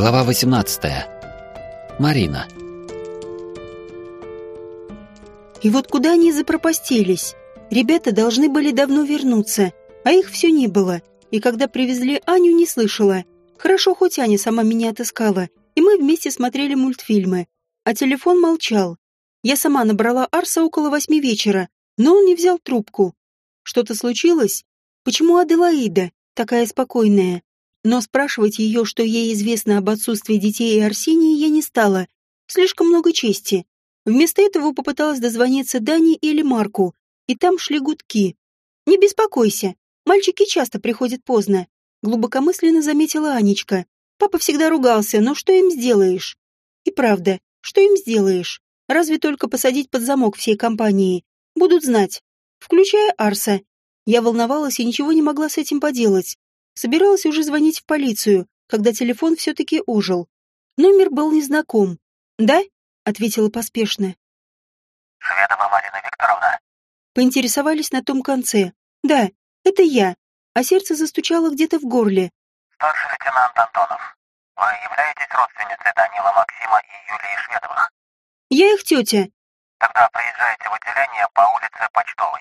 Глава 18. Марина. И вот куда они запропастились? Ребята должны были давно вернуться, а их все не было. И когда привезли Аню, не слышала. Хорошо, хоть Аня сама меня отыскала, и мы вместе смотрели мультфильмы. А телефон молчал. Я сама набрала Арса около восьми вечера, но он не взял трубку. Что-то случилось? Почему Аделаида, такая спокойная? Но спрашивать ее, что ей известно об отсутствии детей и Арсении, я не стала. Слишком много чести. Вместо этого попыталась дозвониться Дане или Марку, и там шли гудки. «Не беспокойся, мальчики часто приходят поздно», — глубокомысленно заметила Анечка. «Папа всегда ругался, но что им сделаешь?» «И правда, что им сделаешь? Разве только посадить под замок всей компании? Будут знать. Включая Арса. Я волновалась и ничего не могла с этим поделать. Собиралась уже звонить в полицию, когда телефон все-таки ужил. Номер был незнаком. «Да?» — ответила поспешно. «Шведова Марина Викторовна?» Поинтересовались на том конце. «Да, это я». А сердце застучало где-то в горле. «Старший лейтенант Антонов, вы являетесь родственницей Данила Максима и Юлии Шведовых?» «Я их тетя». «Тогда приезжайте в отделение по улице Почтовой».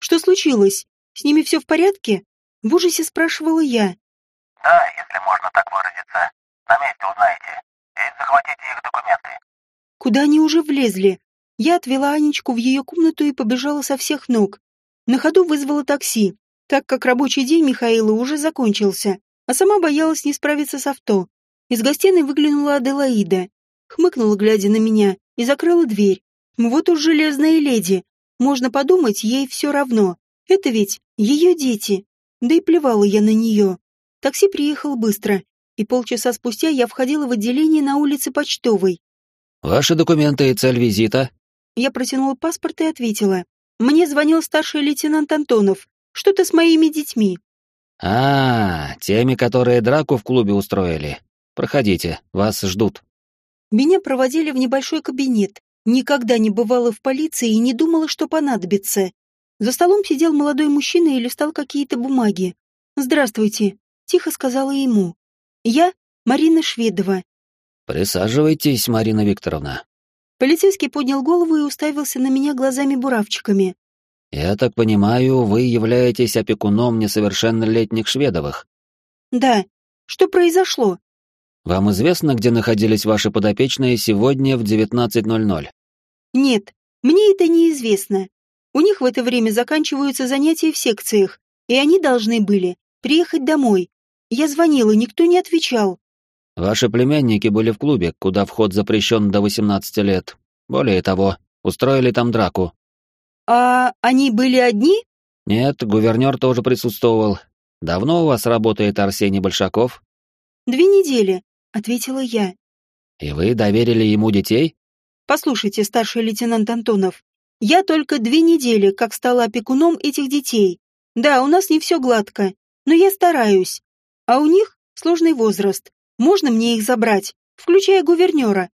«Что случилось? С ними все в порядке?» В ужасе спрашивала я. Да, если можно так выразиться. На месте узнаете. И захватите их документы. Куда они уже влезли? Я отвела Анечку в ее комнату и побежала со всех ног. На ходу вызвала такси, так как рабочий день Михаила уже закончился, а сама боялась не справиться с авто. Из гостиной выглянула Аделаида. Хмыкнула, глядя на меня, и закрыла дверь. Вот уж железная леди. Можно подумать, ей все равно. Это ведь ее дети. Да и плевала я на нее. Такси приехал быстро, и полчаса спустя я входила в отделение на улице Почтовой. «Ваши документы и цель визита?» Я протянула паспорт и ответила. Мне звонил старший лейтенант Антонов. Что-то с моими детьми. «А, теми, которые драку в клубе устроили. Проходите, вас ждут». Меня проводили в небольшой кабинет. Никогда не бывала в полиции и не думала, что понадобится. За столом сидел молодой мужчина и листал какие-то бумаги. «Здравствуйте», — тихо сказала ему. «Я Марина Шведова». «Присаживайтесь, Марина Викторовна». Полицейский поднял голову и уставился на меня глазами-буравчиками. «Я так понимаю, вы являетесь опекуном несовершеннолетних Шведовых?» «Да. Что произошло?» «Вам известно, где находились ваши подопечные сегодня в 19.00?» «Нет, мне это неизвестно. У них в это время заканчиваются занятия в секциях, и они должны были приехать домой. Я звонила, никто не отвечал. Ваши племянники были в клубе, куда вход запрещен до 18 лет. Более того, устроили там драку. А они были одни? Нет, гувернер тоже присутствовал. Давно у вас работает Арсений Большаков? Две недели, ответила я. И вы доверили ему детей? Послушайте, старший лейтенант Антонов, я только две недели, как стала опекуном этих детей. Да, у нас не все гладко, но я стараюсь. А у них сложный возраст. Можно мне их забрать, включая гувернера?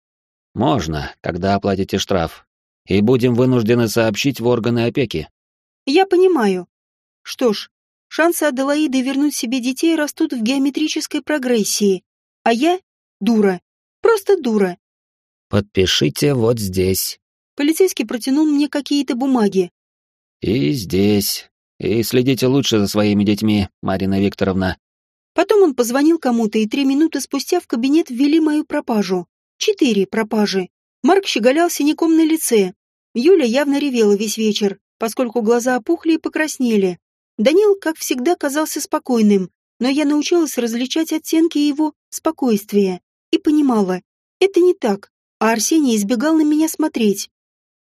Можно, когда оплатите штраф. И будем вынуждены сообщить в органы опеки. Я понимаю. Что ж, шансы Аделаиды вернуть себе детей растут в геометрической прогрессии. А я — дура. Просто дура. Подпишите вот здесь. Полицейский протянул мне какие-то бумаги. «И здесь. И следите лучше за своими детьми, Марина Викторовна». Потом он позвонил кому-то, и три минуты спустя в кабинет ввели мою пропажу. Четыре пропажи. Марк щеголял синяком на лице. Юля явно ревела весь вечер, поскольку глаза опухли и покраснели. Данил, как всегда, казался спокойным, но я научилась различать оттенки его спокойствия и понимала, это не так, а Арсений избегал на меня смотреть.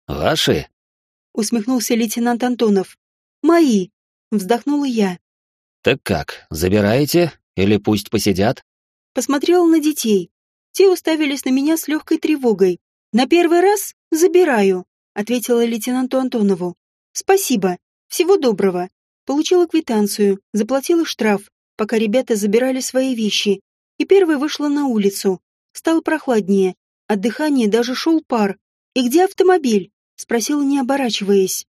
«Ваши?» — усмехнулся лейтенант Антонов. «Мои!» — вздохнула я. «Так как, забираете? Или пусть посидят?» Посмотрела на детей. Те уставились на меня с легкой тревогой. «На первый раз забираю», — ответила лейтенанту Антонову. «Спасибо. Всего доброго». Получила квитанцию, заплатила штраф, пока ребята забирали свои вещи. И первой вышла на улицу. Стало прохладнее. От дыхания даже шел пар. «И где автомобиль?» — спросила, не оборачиваясь.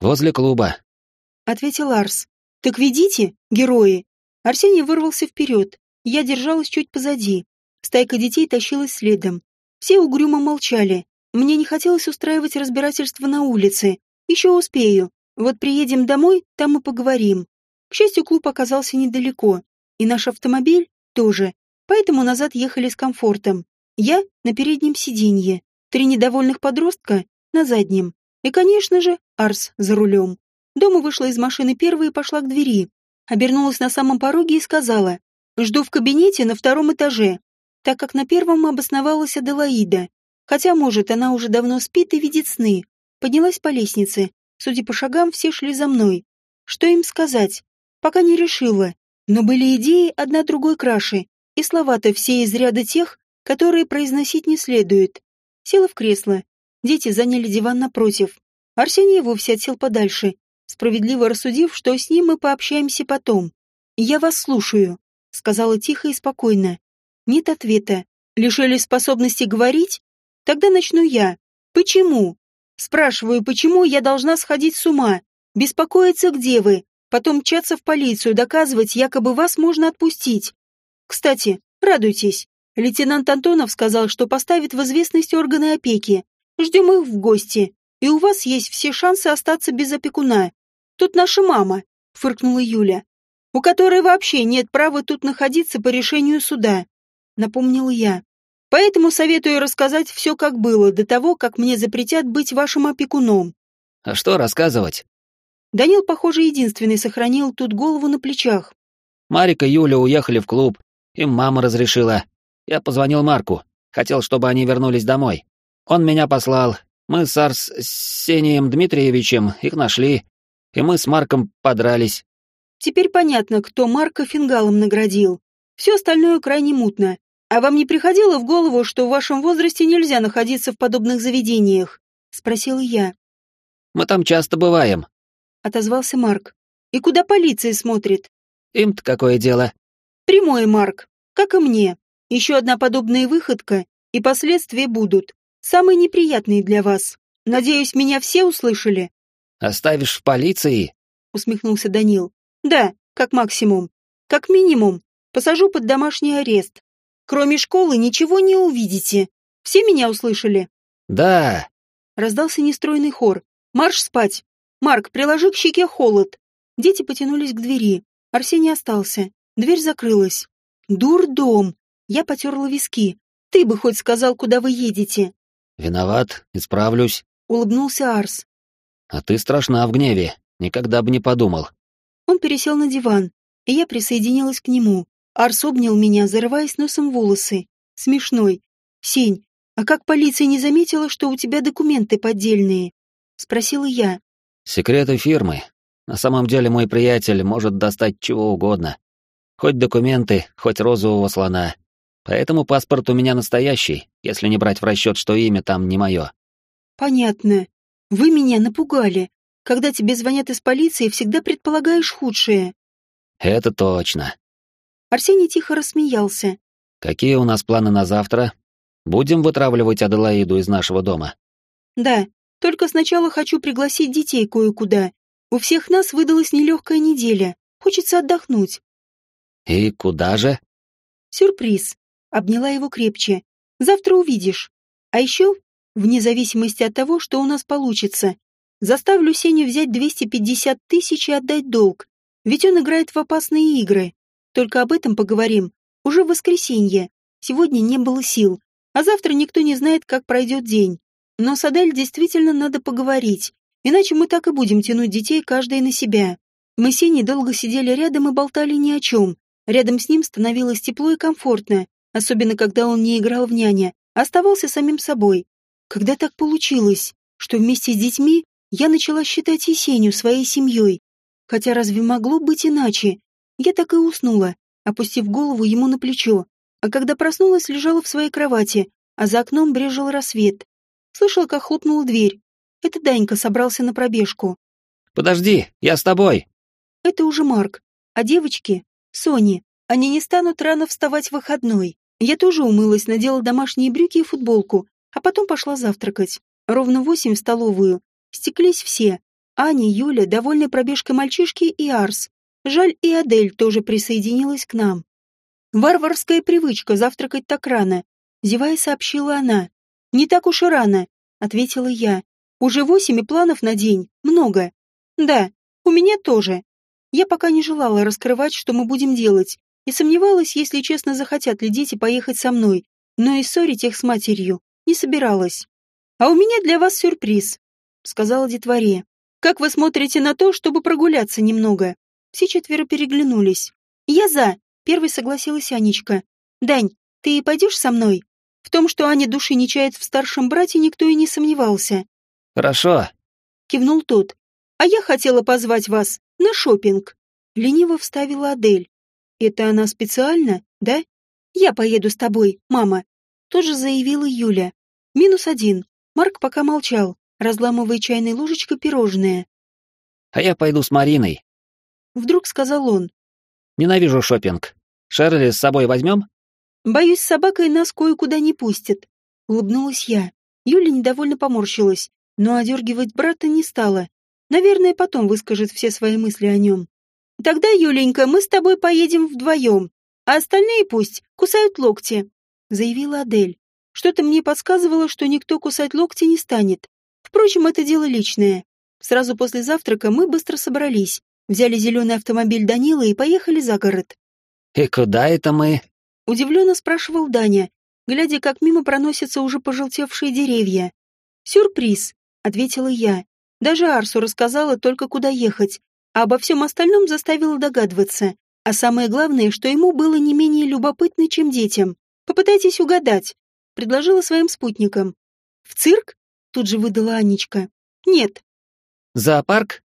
«Возле клуба», — ответил Арс. «Так ведите, герои!» Арсений вырвался вперед. Я держалась чуть позади. Стайка детей тащилась следом. Все угрюмо молчали. Мне не хотелось устраивать разбирательство на улице. Еще успею. Вот приедем домой, там и поговорим. К счастью, клуб оказался недалеко. И наш автомобиль тоже. Поэтому назад ехали с комфортом. Я на переднем сиденье. Три недовольных подростка на заднем. И, конечно же, Арс за рулем. Дома вышла из машины первой и пошла к двери. Обернулась на самом пороге и сказала, «Жду в кабинете на втором этаже», так как на первом обосновалась Аделаида. Хотя, может, она уже давно спит и видит сны. Поднялась по лестнице. Судя по шагам, все шли за мной. Что им сказать? Пока не решила. Но были идеи одна другой краше. И слова-то все из ряда тех, которые произносить не следует. Села в кресло. Дети заняли диван напротив. Арсений вовсе отсел подальше, справедливо рассудив, что с ним мы пообщаемся потом. «Я вас слушаю», — сказала тихо и спокойно. Нет ответа. Лишили способности говорить? Тогда начну я. Почему? Спрашиваю, почему я должна сходить с ума? Беспокоиться, где вы? Потом мчаться в полицию, доказывать, якобы вас можно отпустить. Кстати, радуйтесь. Лейтенант Антонов сказал, что поставит в известность органы опеки. Ждем их в гости. И у вас есть все шансы остаться без опекуна. Тут наша мама, фыркнула Юля, у которой вообще нет права тут находиться по решению суда. Напомнил я. Поэтому советую рассказать все, как было, до того, как мне запретят быть вашим опекуном. А что рассказывать? Данил, похоже, единственный сохранил тут голову на плечах. Марика и Юля уехали в клуб. Им мама разрешила. Я позвонил Марку. Хотел, чтобы они вернулись домой. Он меня послал. Мы с Арс с Сением Дмитриевичем их нашли. И мы с Марком подрались. Теперь понятно, кто Марка фингалом наградил. Все остальное крайне мутно. А вам не приходило в голову, что в вашем возрасте нельзя находиться в подобных заведениях? Спросил я. Мы там часто бываем. Отозвался Марк. И куда полиция смотрит? Им-то какое дело? Прямое, Марк. Как и мне. Еще одна подобная выходка, и последствия будут. Самые неприятные для вас. Надеюсь, меня все услышали. Оставишь в полиции? Усмехнулся Данил. Да, как максимум. Как минимум, посажу под домашний арест. Кроме школы ничего не увидите. Все меня услышали? Да. Раздался нестройный хор. Марш спать. Марк, приложи к щеке холод. Дети потянулись к двери. Арсений остался. Дверь закрылась. Дурдом. Я потерла виски. Ты бы хоть сказал, куда вы едете. Виноват, исправлюсь. Улыбнулся Арс. А ты страшна в гневе. Никогда бы не подумал. Он пересел на диван, и я присоединилась к нему. Арс обнял меня, зарываясь носом волосы. Смешной. «Сень, а как полиция не заметила, что у тебя документы поддельные?» Спросила я. «Секреты фирмы. На самом деле мой приятель может достать чего угодно. Хоть документы, хоть розового слона. Поэтому паспорт у меня настоящий, если не брать в расчет, что имя там не мое». «Понятно. Вы меня напугали. Когда тебе звонят из полиции, всегда предполагаешь худшее». «Это точно. Арсений тихо рассмеялся. «Какие у нас планы на завтра? Будем вытравливать Аделаиду из нашего дома?» «Да, только сначала хочу пригласить детей кое-куда. У всех нас выдалась нелегкая неделя. Хочется отдохнуть». «И куда же?» «Сюрприз». Обняла его крепче. «Завтра увидишь. А еще, вне зависимости от того, что у нас получится, заставлю Сеню взять 250 тысяч и отдать долг. Ведь он играет в опасные игры. Только об этом поговорим уже в воскресенье. Сегодня не было сил, а завтра никто не знает, как пройдет день. Но с Адель действительно надо поговорить, иначе мы так и будем тянуть детей каждый на себя. Мы с Сеней долго сидели рядом и болтали ни о чем. Рядом с ним становилось тепло и комфортно, особенно когда он не играл в няня, а оставался самим собой. Когда так получилось, что вместе с детьми я начала считать Есению своей семьей. Хотя разве могло быть иначе? Я так и уснула, опустив голову ему на плечо, а когда проснулась, лежала в своей кровати, а за окном брежил рассвет. Слышала, как хлопнула дверь. Это Данька собрался на пробежку. «Подожди, я с тобой!» Это уже Марк. А девочки? Сони. Они не станут рано вставать в выходной. Я тоже умылась, надела домашние брюки и футболку, а потом пошла завтракать. Ровно восемь в столовую. Стеклись все. Аня, Юля, довольная пробежкой мальчишки и Арс. Жаль, и Адель тоже присоединилась к нам. Варварская привычка завтракать так рано. Зевая, сообщила она. Не так уж и рано, ответила я. Уже восемь и планов на день. Много. Да, у меня тоже. Я пока не желала раскрывать, что мы будем делать, и сомневалась, если честно, захотят ли дети поехать со мной, но и ссорить их с матерью не собиралась. «А у меня для вас сюрприз», — сказала детворе. «Как вы смотрите на то, чтобы прогуляться немного?» Все четверо переглянулись. «Я за», — первой согласилась Анечка. «Дань, ты и пойдешь со мной?» В том, что Аня души не чает в старшем брате, никто и не сомневался. «Хорошо», — кивнул тот. «А я хотела позвать вас на шопинг. Лениво вставила Адель. «Это она специально, да?» «Я поеду с тобой, мама», — тоже заявила Юля. Минус один. Марк пока молчал, разламывая чайной ложечкой пирожное. «А я пойду с Мариной», — вдруг сказал он. «Ненавижу шопинг. Шерли с собой возьмем?» «Боюсь, с собакой нас кое-куда не пустят», — улыбнулась я. Юля недовольно поморщилась, но одергивать брата не стала. Наверное, потом выскажет все свои мысли о нем. «Тогда, Юленька, мы с тобой поедем вдвоем, а остальные пусть кусают локти», — заявила Адель. Что-то мне подсказывало, что никто кусать локти не станет. Впрочем, это дело личное. Сразу после завтрака мы быстро собрались, взяли зеленый автомобиль Данила и поехали за город. «И куда это мы?» — удивленно спрашивал Даня, глядя, как мимо проносятся уже пожелтевшие деревья. «Сюрприз», — ответила я. Даже Арсу рассказала только, куда ехать, а обо всем остальном заставила догадываться. А самое главное, что ему было не менее любопытно, чем детям. Попытайтесь угадать предложила своим спутникам. «В цирк?» — тут же выдала Анечка. «Нет». «Зоопарк?»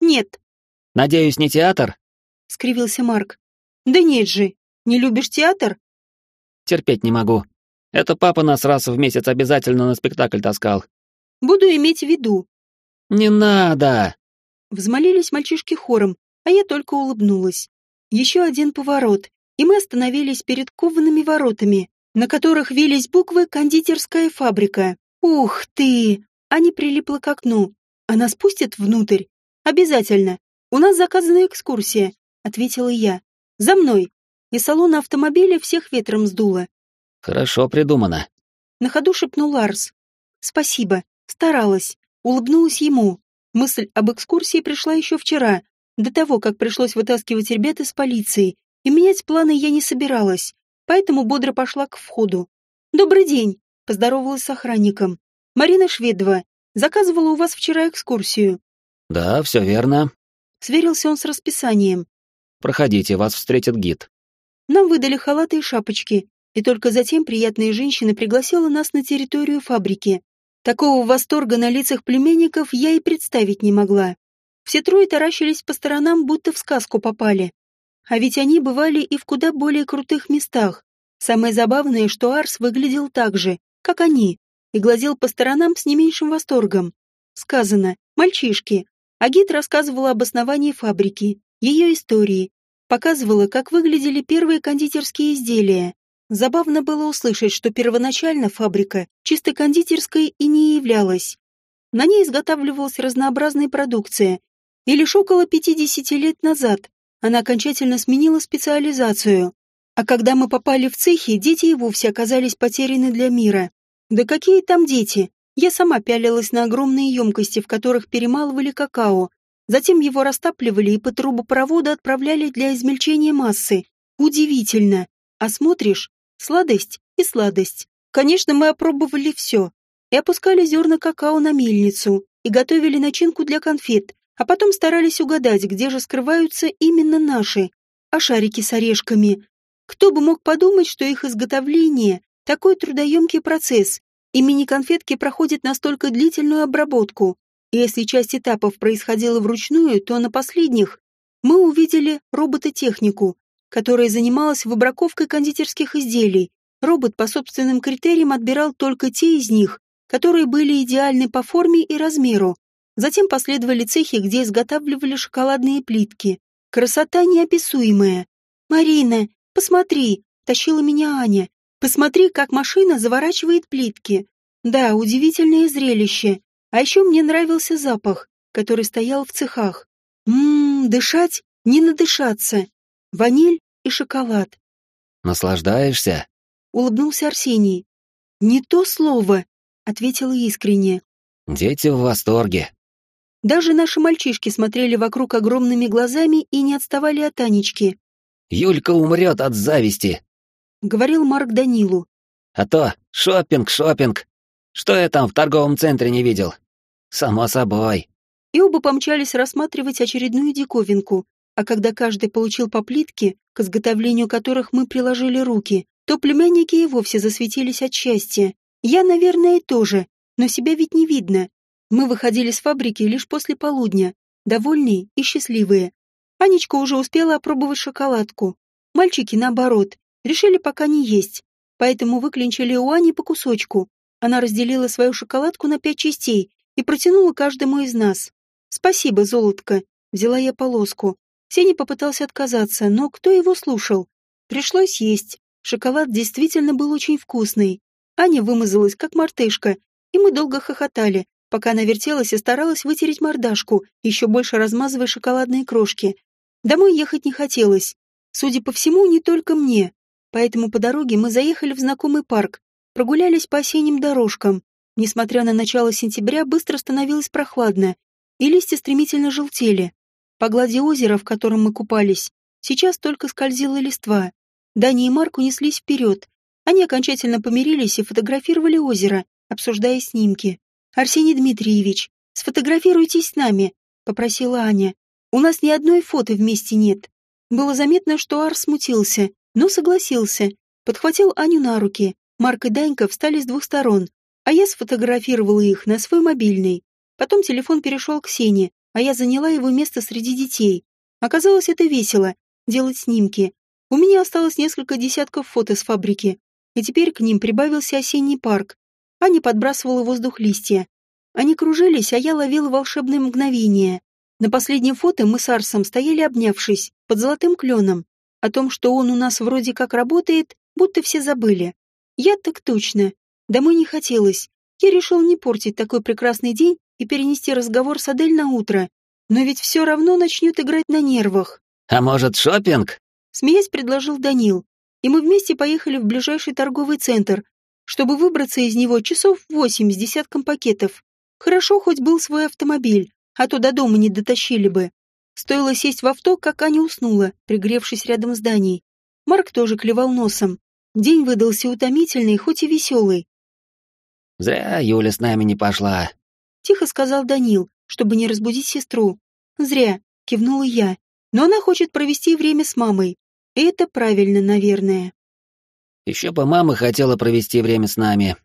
«Нет». «Надеюсь, не театр?» — скривился Марк. «Да нет же, не любишь театр?» «Терпеть не могу. Это папа нас раз в месяц обязательно на спектакль таскал». «Буду иметь в виду». «Не надо!» Взмолились мальчишки хором, а я только улыбнулась. Еще один поворот, и мы остановились перед коваными воротами, на которых вились буквы «Кондитерская фабрика». «Ух ты!» Аня прилипла к окну. «Она спустит внутрь?» «Обязательно. У нас заказана экскурсия», — ответила я. «За мной!» И салона автомобиля всех ветром сдуло. «Хорошо придумано», — на ходу шепнул Ларс. «Спасибо. Старалась». Улыбнулась ему. Мысль об экскурсии пришла еще вчера, до того, как пришлось вытаскивать ребят из полиции, и менять планы я не собиралась поэтому бодро пошла к входу. «Добрый день!» — поздоровалась с охранником. «Марина Шведова. Заказывала у вас вчера экскурсию». «Да, все верно». Сверился он с расписанием. «Проходите, вас встретит гид». Нам выдали халаты и шапочки, и только затем приятная женщина пригласила нас на территорию фабрики. Такого восторга на лицах племенников я и представить не могла. Все трое таращились по сторонам, будто в сказку попали. А ведь они бывали и в куда более крутых местах. Самое забавное, что Арс выглядел так же, как они, и глазел по сторонам с не меньшим восторгом. Сказано «мальчишки», а гид рассказывала об основании фабрики, ее истории, показывала, как выглядели первые кондитерские изделия. Забавно было услышать, что первоначально фабрика чисто кондитерской и не являлась. На ней изготавливалась разнообразная продукция, и лишь около 50 лет назад она окончательно сменила специализацию. А когда мы попали в цехи, дети и вовсе оказались потеряны для мира. Да какие там дети? Я сама пялилась на огромные емкости, в которых перемалывали какао. Затем его растапливали и по трубопроводу отправляли для измельчения массы. Удивительно. А смотришь, сладость и сладость. Конечно, мы опробовали все. И опускали зерна какао на мельницу, и готовили начинку для конфет, а потом старались угадать, где же скрываются именно наши, а шарики с орешками. Кто бы мог подумать, что их изготовление – такой трудоемкий процесс, и мини-конфетки проходят настолько длительную обработку. И если часть этапов происходила вручную, то на последних мы увидели робототехнику, которая занималась выбраковкой кондитерских изделий. Робот по собственным критериям отбирал только те из них, которые были идеальны по форме и размеру, Затем последовали цехи, где изготавливали шоколадные плитки. Красота неописуемая. «Марина, посмотри!» — тащила меня Аня. «Посмотри, как машина заворачивает плитки. Да, удивительное зрелище. А еще мне нравился запах, который стоял в цехах. Ммм, дышать, не надышаться. Ваниль и шоколад. Наслаждаешься? Улыбнулся Арсений. Не то слово, ответила искренне. Дети в восторге. Даже наши мальчишки смотрели вокруг огромными глазами и не отставали от Анечки. Юлька умрет от зависти, говорил Марк Данилу. А то шопинг, шопинг. Что я там в торговом центре не видел? Само собой. И оба помчались рассматривать очередную диковинку, а когда каждый получил по плитке, к изготовлению которых мы приложили руки, то племянники и вовсе засветились от счастья. Я, наверное, тоже, но себя ведь не видно. Мы выходили с фабрики лишь после полудня, довольные и счастливые. Анечка уже успела опробовать шоколадку. Мальчики, наоборот, решили пока не есть, поэтому выклинчили у Ани по кусочку. Она разделила свою шоколадку на пять частей и протянула каждому из нас. «Спасибо, золотко», — взяла я полоску. Сеня попытался отказаться, но кто его слушал? Пришлось есть. Шоколад действительно был очень вкусный. Аня вымазалась, как мартышка, и мы долго хохотали, пока она вертелась и старалась вытереть мордашку, еще больше размазывая шоколадные крошки. Домой ехать не хотелось. Судя по всему, не только мне. Поэтому по дороге мы заехали в знакомый парк, прогулялись по осенним дорожкам. Несмотря на начало сентября, быстро становилось прохладно, и листья стремительно желтели. По глади озера, в котором мы купались, сейчас только скользила листва. Дани и Марк унеслись вперед. Они окончательно помирились и фотографировали озеро, обсуждая снимки. «Арсений Дмитриевич, сфотографируйтесь с нами», — попросила Аня. «У нас ни одной фото вместе нет». Было заметно, что Ар смутился, но согласился. Подхватил Аню на руки. Марк и Данька встали с двух сторон, а я сфотографировала их на свой мобильный. Потом телефон перешел к Сене, а я заняла его место среди детей. Оказалось, это весело — делать снимки. У меня осталось несколько десятков фото с фабрики, и теперь к ним прибавился осенний парк. Аня подбрасывала воздух листья. Они кружились, а я ловила волшебное мгновение. На последнем фото мы с Арсом стояли обнявшись, под золотым кленом. О том, что он у нас вроде как работает, будто все забыли. Я так точно. Домой не хотелось. Я решил не портить такой прекрасный день и перенести разговор с Адель на утро. Но ведь все равно начнет играть на нервах. «А может, шопинг? Смеясь, предложил Данил. И мы вместе поехали в ближайший торговый центр, чтобы выбраться из него часов восемь с десятком пакетов. Хорошо, хоть был свой автомобиль, а то до дома не дотащили бы. Стоило сесть в авто, как Аня уснула, пригревшись рядом с Даней. Марк тоже клевал носом. День выдался утомительный, хоть и веселый. «Зря Юля с нами не пошла», Тихо сказал Данил, чтобы не разбудить сестру. Зря, кивнула я. Но она хочет провести время с мамой. И это правильно, наверное. Еще бы мама хотела провести время с нами.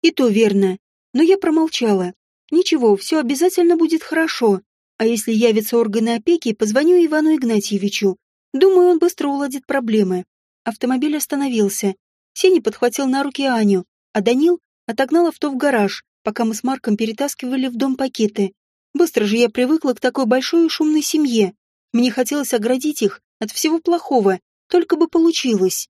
И то верно. Но я промолчала. Ничего, все обязательно будет хорошо. А если явятся органы опеки, позвоню Ивану Игнатьевичу. Думаю, он быстро уладит проблемы. Автомобиль остановился. Сеня подхватил на руки Аню, а Данил отогнал авто в гараж, пока мы с Марком перетаскивали в дом пакеты. Быстро же я привыкла к такой большой и шумной семье. Мне хотелось оградить их от всего плохого, только бы получилось.